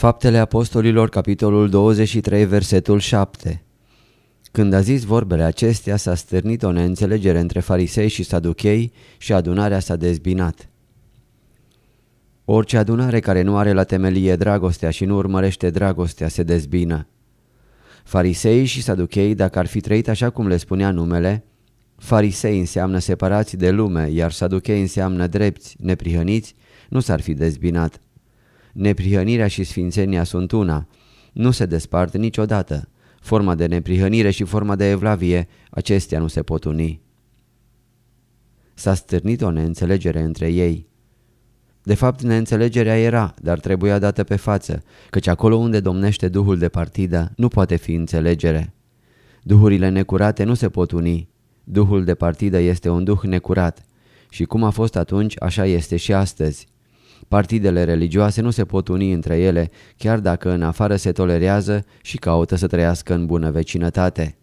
Faptele Apostolilor, capitolul 23, versetul 7 Când a zis vorbele acestea, s-a stârnit o neînțelegere între farisei și saduchei și adunarea s-a dezbinat. Orice adunare care nu are la temelie dragostea și nu urmărește dragostea se dezbină. Farisei și saduchei, dacă ar fi trăit așa cum le spunea numele, farisei înseamnă separați de lume, iar saduchei înseamnă drepți, neprihăniți, nu s-ar fi dezbinat. Neprihănirea și sfințenia sunt una, nu se despart niciodată. Forma de neprihănire și forma de evlavie, acestea nu se pot uni. S-a stârnit o neînțelegere între ei. De fapt, neînțelegerea era, dar trebuia dată pe față, căci acolo unde domnește duhul de partidă nu poate fi înțelegere. Duhurile necurate nu se pot uni. Duhul de partidă este un duh necurat și cum a fost atunci, așa este și astăzi. Partidele religioase nu se pot uni între ele, chiar dacă în afară se tolerează și caută să trăiască în bună vecinătate.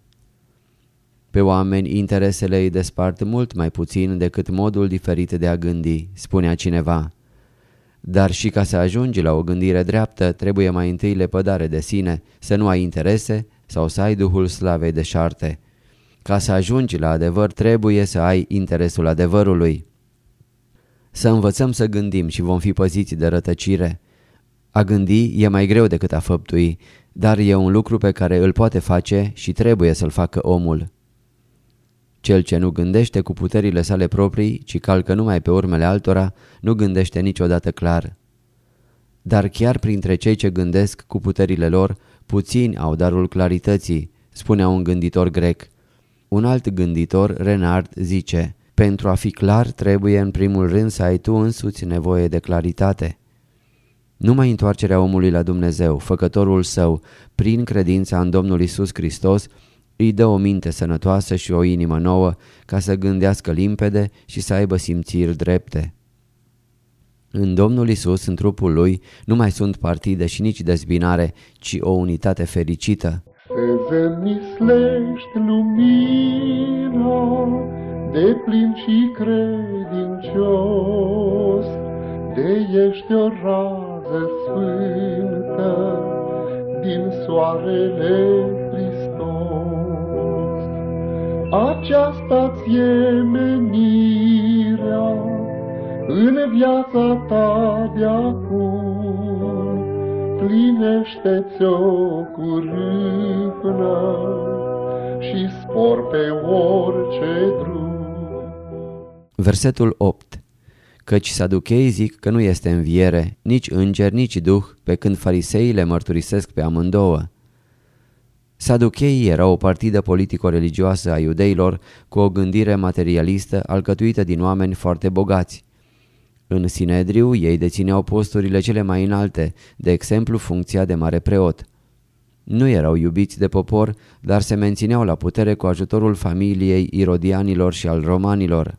Pe oameni interesele îi despart mult mai puțin decât modul diferit de a gândi, spunea cineva. Dar și ca să ajungi la o gândire dreaptă, trebuie mai întâi lepădare de sine, să nu ai interese sau să ai duhul slavei de șarte. Ca să ajungi la adevăr, trebuie să ai interesul adevărului. Să învățăm să gândim și vom fi păziți de rătăcire. A gândi e mai greu decât a făptui, dar e un lucru pe care îl poate face și trebuie să-l facă omul. Cel ce nu gândește cu puterile sale proprii, ci calcă numai pe urmele altora, nu gândește niciodată clar. Dar chiar printre cei ce gândesc cu puterile lor, puțini au darul clarității, spunea un gânditor grec. Un alt gânditor, Renard, zice, pentru a fi clar trebuie în primul rând să ai tu însuți nevoie de claritate. Numai întoarcerea omului la Dumnezeu, făcătorul său, prin credința în Domnul Isus Hristos, îi dă o minte sănătoasă și o inimă nouă ca să gândească limpede și să aibă simțiri drepte. În Domnul Isus, în trupul lui, nu mai sunt partide și nici dezbinare, ci o unitate fericită. Să zămislești lumina de plin și credincios, de ești o rază sfântă din soarele Hristos. Aceasta-ți-e menirea în viața ta de acum, plinește-ți-o cu râvnă și spor pe orice drum. Versetul 8 Căci saduchei zic că nu este înviere, nici înger, nici duh, pe când fariseii le mărturisesc pe amândouă. Saducheii era o partidă politico-religioasă a iudeilor cu o gândire materialistă alcătuită din oameni foarte bogați. În Sinedriu ei dețineau posturile cele mai înalte, de exemplu funcția de mare preot. Nu erau iubiți de popor, dar se mențineau la putere cu ajutorul familiei irodianilor și al romanilor.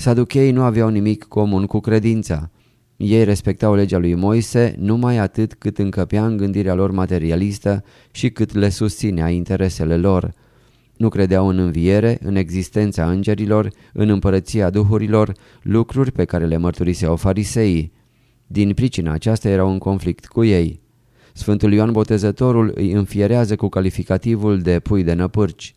Saducheii nu aveau nimic comun cu credința. Ei respectau legea lui Moise numai atât cât încăpea în gândirea lor materialistă și cât le susținea interesele lor. Nu credeau în înviere, în existența îngerilor, în împărăția duhurilor, lucruri pe care le mărturiseau fariseii. Din pricina aceasta erau în conflict cu ei. Sfântul Ioan Botezătorul îi înfierează cu calificativul de pui de năpârci.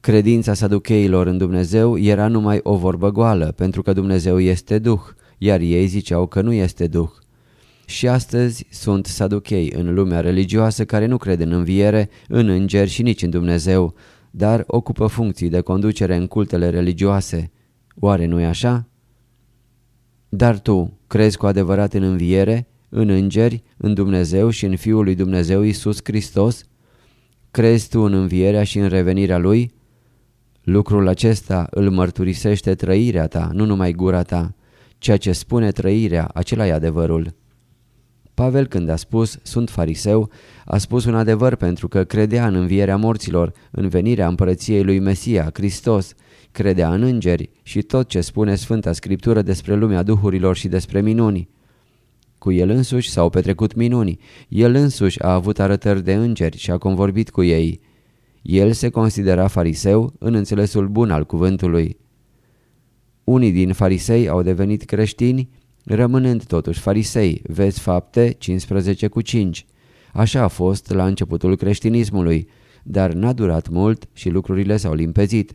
Credința saducheilor în Dumnezeu era numai o vorbă goală, pentru că Dumnezeu este Duh, iar ei ziceau că nu este Duh. Și astăzi sunt saduchei în lumea religioasă care nu crede în înviere, în îngeri și nici în Dumnezeu, dar ocupă funcții de conducere în cultele religioase. Oare nu-i așa? Dar tu crezi cu adevărat în înviere, în îngeri, în Dumnezeu și în Fiul lui Dumnezeu Isus Hristos? Crezi tu în învierea și în revenirea Lui? Lucrul acesta îl mărturisește trăirea ta, nu numai gura ta. Ceea ce spune trăirea, acela e adevărul. Pavel când a spus sunt fariseu, a spus un adevăr pentru că credea în învierea morților, în venirea împărăției lui Mesia, Hristos, credea în îngeri și tot ce spune Sfânta Scriptură despre lumea duhurilor și despre minuni. Cu el însuși s-au petrecut minuni, el însuși a avut arătări de îngeri și a convorbit cu ei. El se considera fariseu în înțelesul bun al cuvântului. Unii din farisei au devenit creștini, rămânând totuși farisei, vezi fapte 15 cu 5. Așa a fost la începutul creștinismului, dar n-a durat mult și lucrurile s-au limpezit.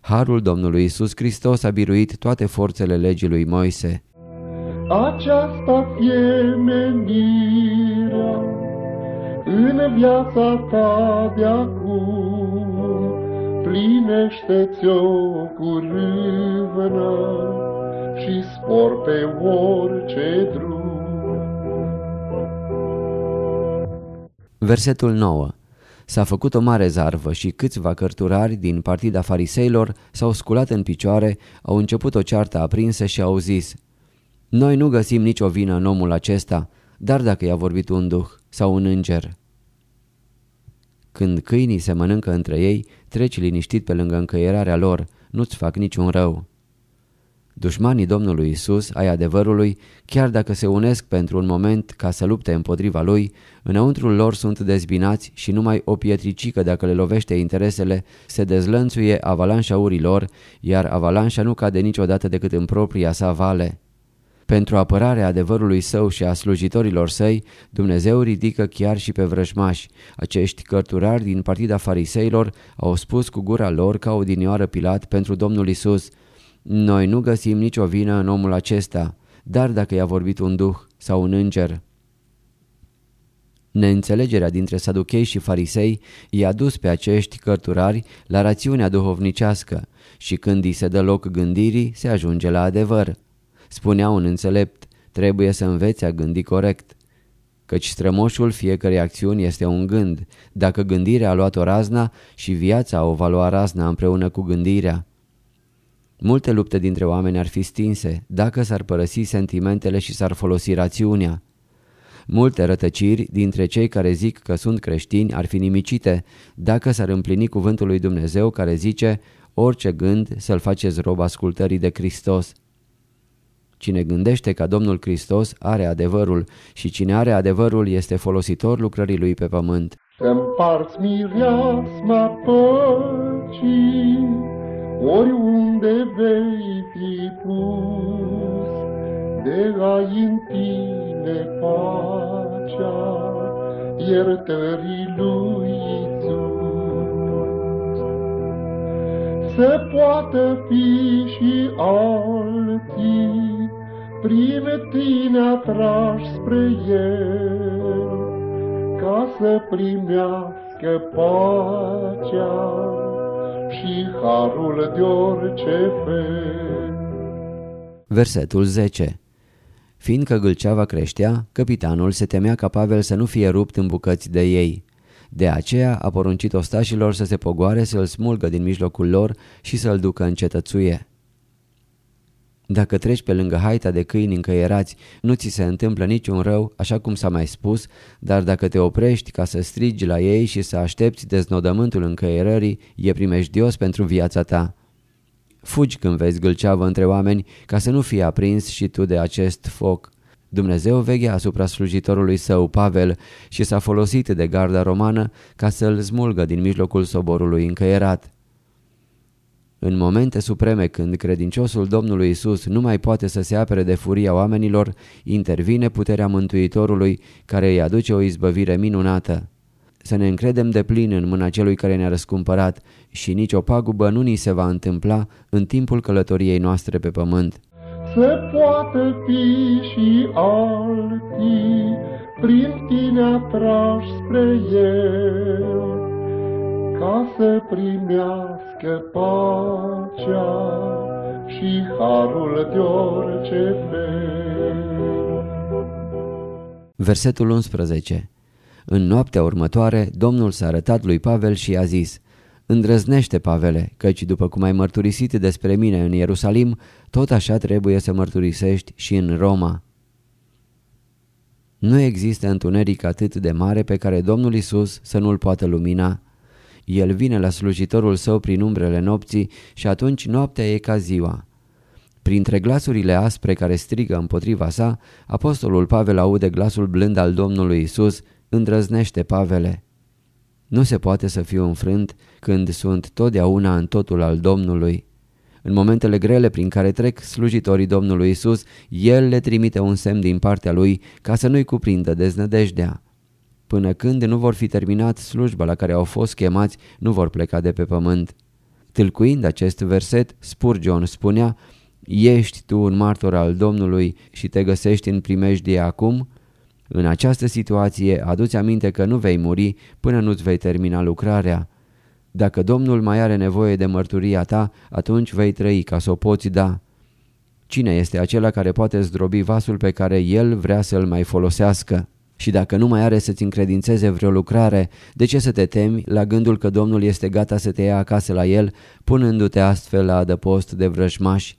Harul Domnului Isus Hristos a biruit toate forțele legii lui Moise. Aceasta fie menirea în viața ta de acum, plinește-ți-o cu râvnă și spor pe orice drum. Versetul 9 S-a făcut o mare zarvă și câțiva cărturari din partida fariseilor s-au sculat în picioare, au început o ceartă aprinsă și au zis Noi nu găsim nicio vină în omul acesta, dar dacă i-a vorbit un duh sau un înger. Când câinii se mănâncă între ei, treci liniștit pe lângă încăierarea lor, nu-ți fac niciun rău. Dușmanii Domnului Isus, ai adevărului, chiar dacă se unesc pentru un moment ca să lupte împotriva lui, înăuntrul lor sunt dezbinați și numai o pietricică dacă le lovește interesele se dezlănțuie avalanșa urilor, iar avalanșa nu cade niciodată decât în propria sa vale. Pentru apărarea adevărului său și a slujitorilor săi, Dumnezeu ridică chiar și pe vrăjmași. Acești cărturari din partida fariseilor au spus cu gura lor ca odinioară Pilat pentru Domnul Isus: Noi nu găsim nicio vină în omul acesta, dar dacă i-a vorbit un duh sau un înger. Neînțelegerea dintre saduchei și farisei i-a dus pe acești cărturari la rațiunea duhovnicească și când îi se dă loc gândirii, se ajunge la adevăr. Spunea un înțelept, trebuie să înveți a gândi corect. Căci strămoșul fiecărei acțiuni este un gând, dacă gândirea a luat o razna și viața o va lua razna împreună cu gândirea. Multe lupte dintre oameni ar fi stinse dacă s-ar părăsi sentimentele și s-ar folosi rațiunea. Multe rătăciri dintre cei care zic că sunt creștini ar fi nimicite dacă s-ar împlini cuvântul lui Dumnezeu care zice orice gând să-l faceți rob ascultării de Hristos. Cine gândește ca Domnul Hristos are adevărul și cine are adevărul este folositor lucrării lui pe pământ. Împarți mireasma păcii, oriunde vei fi pus, de ai în tine pacea, iertării lui Iisus. Să poată fi și alții, prin tine atrași spre el, ca să primească pacea și harul de orice fel. Versetul 10 Fiindcă gâlceava creștea, capitanul se temea ca Pavel să nu fie rupt în bucăți de ei. De aceea a poruncit ostașilor să se pogoare să-l smulgă din mijlocul lor și să-l ducă în cetățuie. Dacă treci pe lângă haita de câini încăierați, nu ți se întâmplă niciun rău, așa cum s-a mai spus, dar dacă te oprești ca să strigi la ei și să aștepți deznodământul încăierării, e primejdios pentru viața ta. Fugi când vezi gâlceavă între oameni ca să nu fii aprins și tu de acest foc. Dumnezeu veghea asupra slujitorului său, Pavel, și s-a folosit de garda romană ca să-l smulgă din mijlocul soborului încăierat. În momente supreme când credinciosul Domnului Isus nu mai poate să se apere de furia oamenilor, intervine puterea Mântuitorului care îi aduce o izbăvire minunată. Să ne încredem de plin în mâna celui care ne-a răscumpărat și nicio pagubă nu ni se va întâmpla în timpul călătoriei noastre pe pământ. să poată fi și alții prin tine atrași spre El, ca să primească pacea și harul de orice fel. Versetul 11 În noaptea următoare, Domnul s-a arătat lui Pavel și i-a zis, Îndrăznește, Pavele, căci după cum ai mărturisit despre mine în Ierusalim, tot așa trebuie să mărturisești și în Roma. Nu există întuneric atât de mare pe care Domnul Isus să nu-l poată lumina. El vine la slujitorul său prin umbrele nopții și atunci noaptea e ca ziua. Printre glasurile aspre care strigă împotriva sa, apostolul Pavel aude glasul blând al Domnului Isus, îndrăznește Pavele. Nu se poate să fiu înfrânt când sunt totdeauna în totul al Domnului. În momentele grele prin care trec slujitorii Domnului Isus, El le trimite un semn din partea Lui ca să nu-i cuprindă deznădejdea. Până când nu vor fi terminat slujba la care au fost chemați, nu vor pleca de pe pământ. Tâlcuind acest verset, Spurgeon spunea, Ești tu un martor al Domnului și te găsești în primejdie acum? În această situație, aduți aminte că nu vei muri până nu-ți vei termina lucrarea. Dacă Domnul mai are nevoie de mărturia ta, atunci vei trăi ca să o poți da. Cine este acela care poate zdrobi vasul pe care el vrea să-l mai folosească? Și dacă nu mai are să-ți încredințeze vreo lucrare, de ce să te temi la gândul că Domnul este gata să te ia acasă la el, punându-te astfel la adăpost de vrăjmași?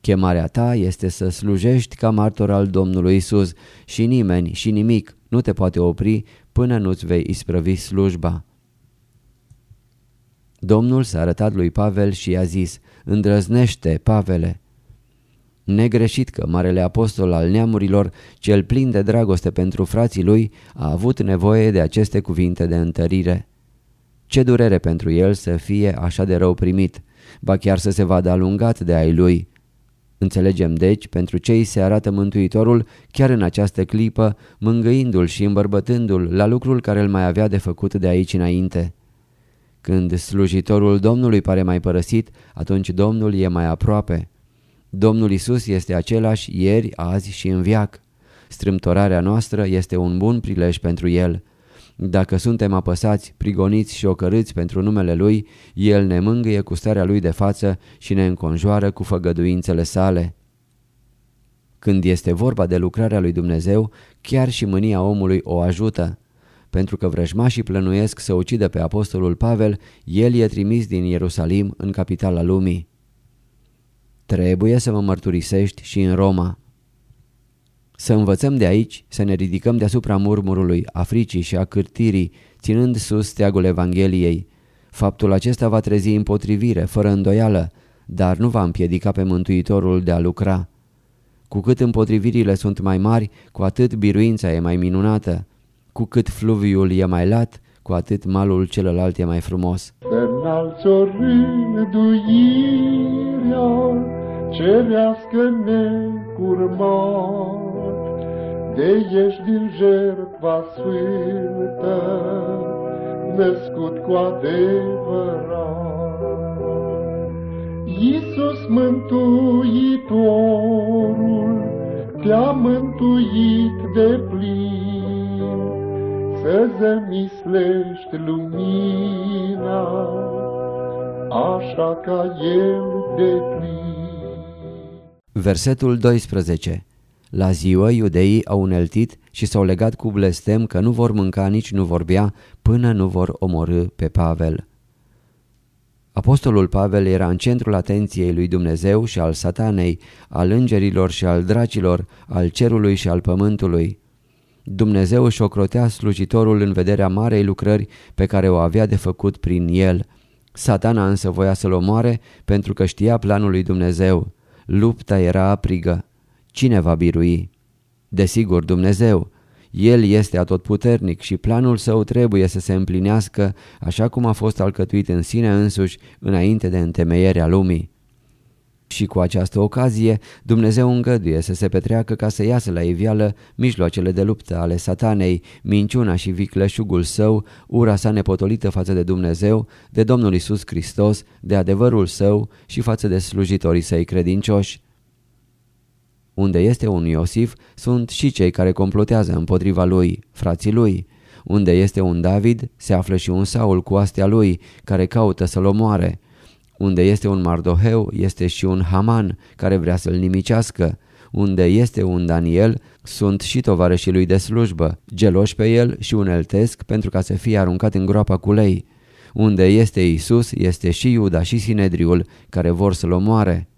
Chemarea ta este să slujești ca martor al Domnului Isus și nimeni și nimic nu te poate opri până nu-ți vei isprăvi slujba. Domnul s-a arătat lui Pavel și i-a zis, îndrăznește, Pavele. Negreșit că Marele Apostol al neamurilor, cel plin de dragoste pentru frații lui, a avut nevoie de aceste cuvinte de întărire. Ce durere pentru el să fie așa de rău primit, ba chiar să se vadă alungat de ai lui. Înțelegem deci, pentru cei se arată Mântuitorul chiar în această clipă, mângâindu-l și îmbărbătându-l la lucrul care îl mai avea de făcut de aici înainte. Când slujitorul Domnului pare mai părăsit, atunci Domnul e mai aproape. Domnul Isus este același ieri, azi și în viac. Strâmtorarea noastră este un bun prilej pentru El. Dacă suntem apăsați, prigoniți și ocărâți pentru numele Lui, El ne mângâie cu starea Lui de față și ne înconjoară cu făgăduințele sale. Când este vorba de lucrarea lui Dumnezeu, chiar și mânia omului o ajută. Pentru că vrăjmașii plănuiesc să ucidă pe apostolul Pavel, el e trimis din Ierusalim în capitala lumii. Trebuie să mă mărturisești și în Roma. Să învățăm de aici, să ne ridicăm deasupra murmurului, a fricii și a cârtirii, ținând sus steagul Evangheliei. Faptul acesta va trezi împotrivire, fără îndoială, dar nu va împiedica pe Mântuitorul de a lucra. Cu cât împotrivirile sunt mai mari, cu atât biruința e mai minunată. Cu cât fluviul e mai lat, cu atât malul celălalt e mai frumos. Înalți o rânduirea cerească necurmat, de ești din jertfa sfântă, născut cu adevărat. Iisus Mântuitorul te-a mântuit de plin, să zămislești lumina, așa ca El de plin. Versetul 12 la ziua iudeii au uneltit și s-au legat cu blestem că nu vor mânca nici nu vor bea până nu vor omorâ pe Pavel. Apostolul Pavel era în centrul atenției lui Dumnezeu și al satanei, al îngerilor și al dracilor, al cerului și al pământului. Dumnezeu își ocrotea slujitorul în vederea marei lucrări pe care o avea de făcut prin el. Satana însă voia să-l omoare pentru că știa planul lui Dumnezeu. Lupta era aprigă. Cine va birui? Desigur Dumnezeu. El este atotputernic și planul său trebuie să se împlinească așa cum a fost alcătuit în sine însuși înainte de întemeierea lumii. Și cu această ocazie Dumnezeu îngăduie să se petreacă ca să iasă la iveală mijloacele de luptă ale satanei, minciuna și vicleșugul său, ura sa nepotolită față de Dumnezeu, de Domnul Isus Hristos, de adevărul său și față de slujitorii săi credincioși. Unde este un Iosif, sunt și cei care complotează împotriva lui, frații lui. Unde este un David, se află și un Saul cu astea lui, care caută să-l omoare. Unde este un Mardoheu, este și un Haman, care vrea să-l nimicească. Unde este un Daniel, sunt și tovarășii lui de slujbă, geloși pe el și uneltesc pentru ca să fie aruncat în groapa cu lei. Unde este Isus, este și Iuda și Sinedriul, care vor să-l omoare.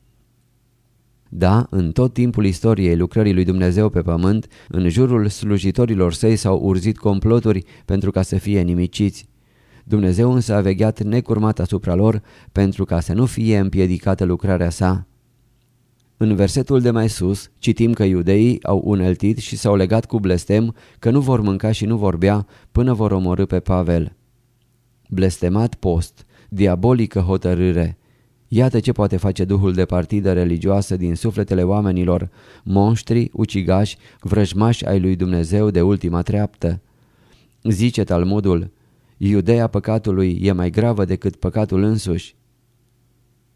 Da, în tot timpul istoriei lucrării lui Dumnezeu pe pământ, în jurul slujitorilor săi s-au urzit comploturi pentru ca să fie nimiciți. Dumnezeu însă a vegheat necurmat asupra lor pentru ca să nu fie împiedicată lucrarea sa. În versetul de mai sus citim că iudeii au uneltit și s-au legat cu blestem că nu vor mânca și nu vor bea până vor omorâ pe Pavel. Blestemat post, diabolică hotărâre, Iată ce poate face duhul de partidă religioasă din sufletele oamenilor, monștri, ucigași, vrăjmași ai lui Dumnezeu de ultima treaptă. Zice Talmudul, Iudeea păcatului e mai gravă decât păcatul însuși.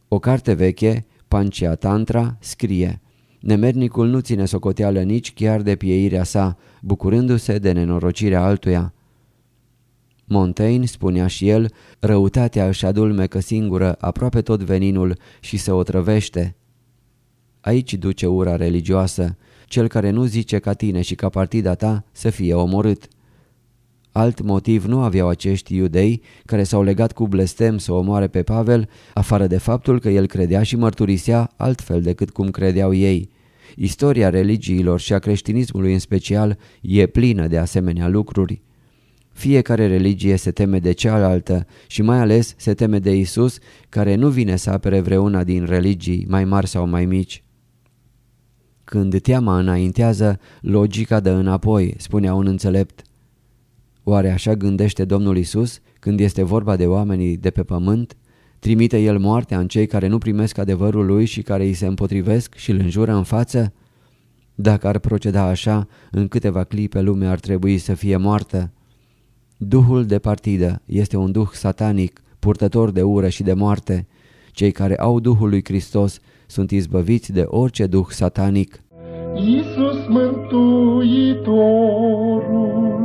O carte veche, Pancia Tantra, scrie Nemernicul nu ține socoteală nici chiar de pieirea sa, bucurându-se de nenorocirea altuia. Montaigne, spunea și el, răutatea își adulmecă singură aproape tot veninul și se otrăvește. Aici duce ura religioasă, cel care nu zice ca tine și ca partida ta să fie omorât. Alt motiv nu aveau acești iudei care s-au legat cu blestem să omoare pe Pavel, afară de faptul că el credea și mărturisea altfel decât cum credeau ei. Istoria religiilor și a creștinismului în special e plină de asemenea lucruri. Fiecare religie se teme de cealaltă și mai ales se teme de Isus, care nu vine să apere vreuna din religii, mai mari sau mai mici. Când teama înaintează, logica dă înapoi, spunea un înțelept. Oare așa gândește Domnul Isus când este vorba de oamenii de pe pământ? Trimite El moartea în cei care nu primesc adevărul Lui și care îi se împotrivesc și îl înjură în față? Dacă ar proceda așa, în câteva clipe lumea ar trebui să fie moartă. Duhul de partidă este un duh satanic, purtător de ură și de moarte. Cei care au Duhul lui Hristos sunt izbăviți de orice duh satanic. Iisus Mântuitorul,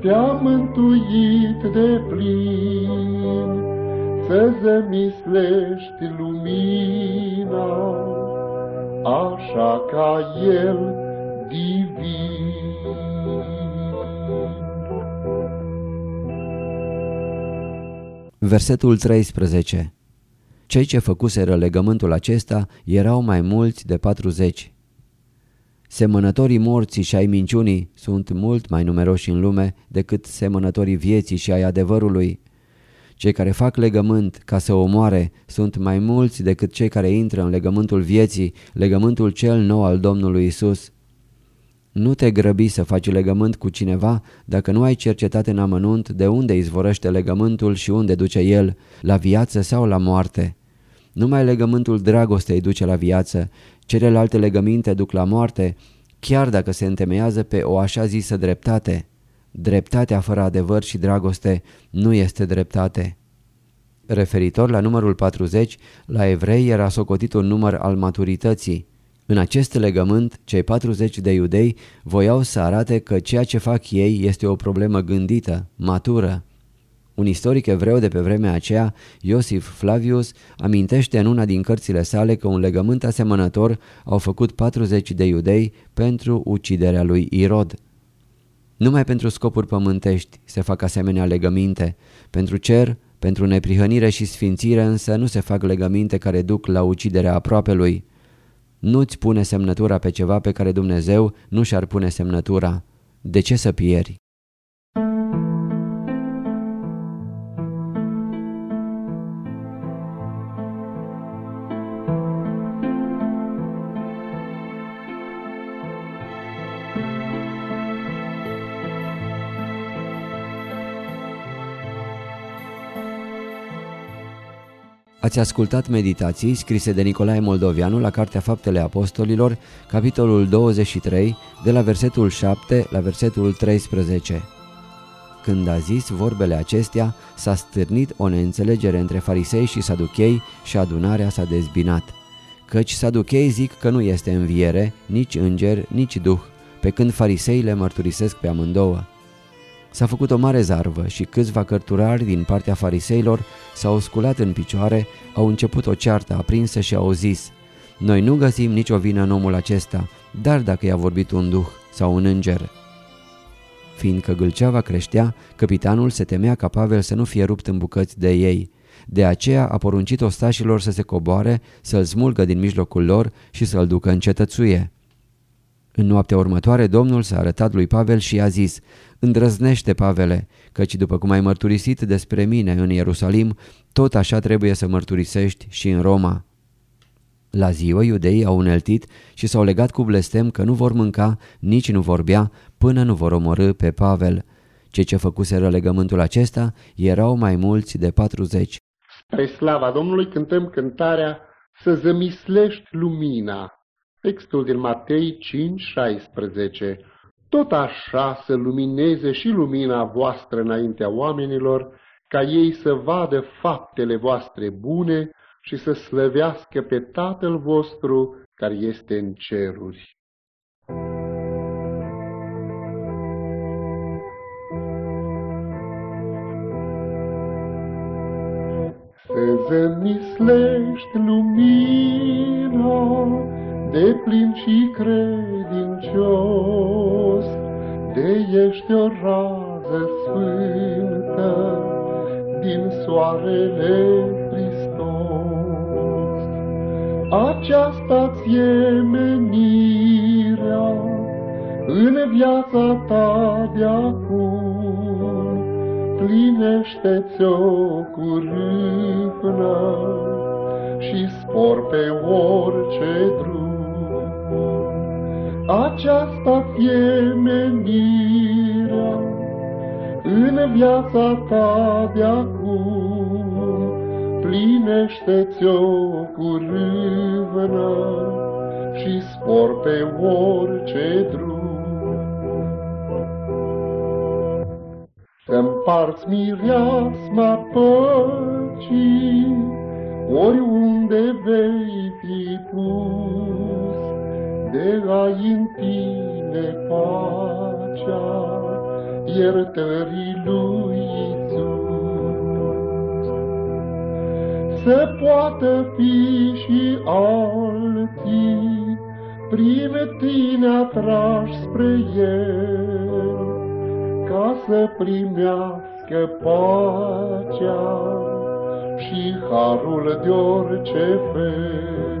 te-a mântuit de plin, să zămislești lumina, așa ca El divin. Versetul 13 Cei ce făcuseră legământul acesta erau mai mulți de 40. Semănătorii morții și ai minciunii sunt mult mai numeroși în lume decât semănătorii vieții și ai adevărului. Cei care fac legământ ca să omoare sunt mai mulți decât cei care intră în legământul vieții, legământul cel nou al Domnului Isus. Nu te grăbi să faci legământ cu cineva dacă nu ai cercetat în amănunt de unde izvorăște legământul și unde duce el, la viață sau la moarte. Numai legământul dragostei duce la viață, celelalte legăminte duc la moarte, chiar dacă se întemeiază pe o așa zisă dreptate. Dreptatea fără adevăr și dragoste nu este dreptate. Referitor la numărul 40, la evrei era socotit un număr al maturității. În acest legământ, cei 40 de iudei voiau să arate că ceea ce fac ei este o problemă gândită, matură. Un istoric evreu de pe vremea aceea, Iosif Flavius, amintește în una din cărțile sale că un legământ asemănător au făcut 40 de iudei pentru uciderea lui Irod. Numai pentru scopuri pământești se fac asemenea legăminte. Pentru cer, pentru neprihănire și sfințire însă nu se fac legăminte care duc la uciderea aproapelui. Nu-ți pune semnătura pe ceva pe care Dumnezeu nu și-ar pune semnătura. De ce să pieri? Ați ascultat meditații scrise de Nicolae Moldovianu la Cartea Faptele Apostolilor, capitolul 23, de la versetul 7 la versetul 13. Când a zis vorbele acestea, s-a stârnit o neînțelegere între farisei și saduchei și adunarea s-a dezbinat. Căci saduchei zic că nu este înviere, nici înger, nici duh, pe când fariseile mărturisesc pe amândouă. S-a făcut o mare zarvă și câțiva cărturari din partea fariseilor s-au sculat în picioare, au început o ceartă aprinsă și au zis Noi nu găsim nicio vină în omul acesta, dar dacă i-a vorbit un duh sau un înger. Fiindcă gâlceava creștea, capitanul se temea ca Pavel să nu fie rupt în bucăți de ei. De aceea a poruncit ostașilor să se coboare, să-l smulgă din mijlocul lor și să-l ducă în cetățuie. În noaptea următoare, Domnul s-a arătat lui Pavel și i-a zis, Îndrăznește, Pavele, căci după cum ai mărturisit despre mine în Ierusalim, tot așa trebuie să mărturisești și în Roma. La ziua, iudeii au uneltit și s-au legat cu blestem că nu vor mânca, nici nu vor bea, până nu vor omorâ pe Pavel. Cei ce făcuseră legământul acesta erau mai mulți de 40. Spre slava Domnului cântăm cântarea Să zămislești lumina. Textul din Matei 5:16. Tot așa să lumineze și lumina voastră înaintea oamenilor, ca ei să vadă faptele voastre bune și să slăvească pe Tatăl vostru care este în ceruri. Să zămislești lumina de plin și credincios, de ești o rază sfântă din soarele Hristos. Aceasta ție menirea în viața ta de acum, plinește-ți-o cu râvnă și spor pe orice drum. Aceasta fie menirea în viața ta de acum, plinește-ți-o cu râvnă și spor pe orice drum. Să-mparți mireasma păcii, oriunde vei fi pus, de ai în tine pacea iertării lui Iisus. Să poată fi și alții prin tine atrași spre El, ca să primească pacea și harul de orice fel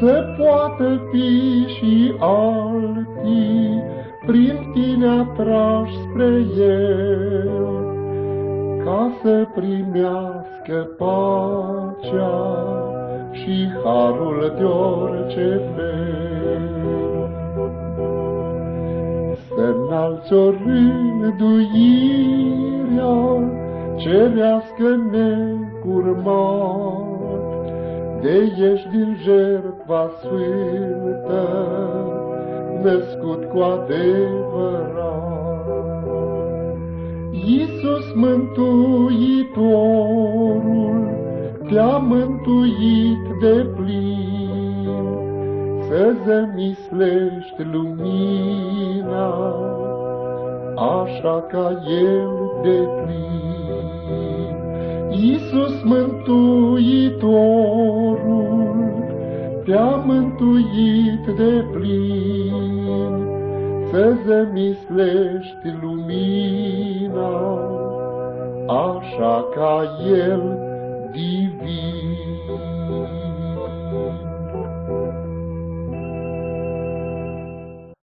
să poată fi și alții prin tine atrași spre El, ca să primească pacea și harul de orice fel. Să înalți o rânduirea cerească necurmat, de ești din jertva sfântă, născut cu adevărat. Iisus Mântuitorul te-a mântuit de plin, să zămislești lumina, așa ca El de plin. Iisus Mântuitorul te-a mântuit de plin, să zămislești lumina, așa ca El divin.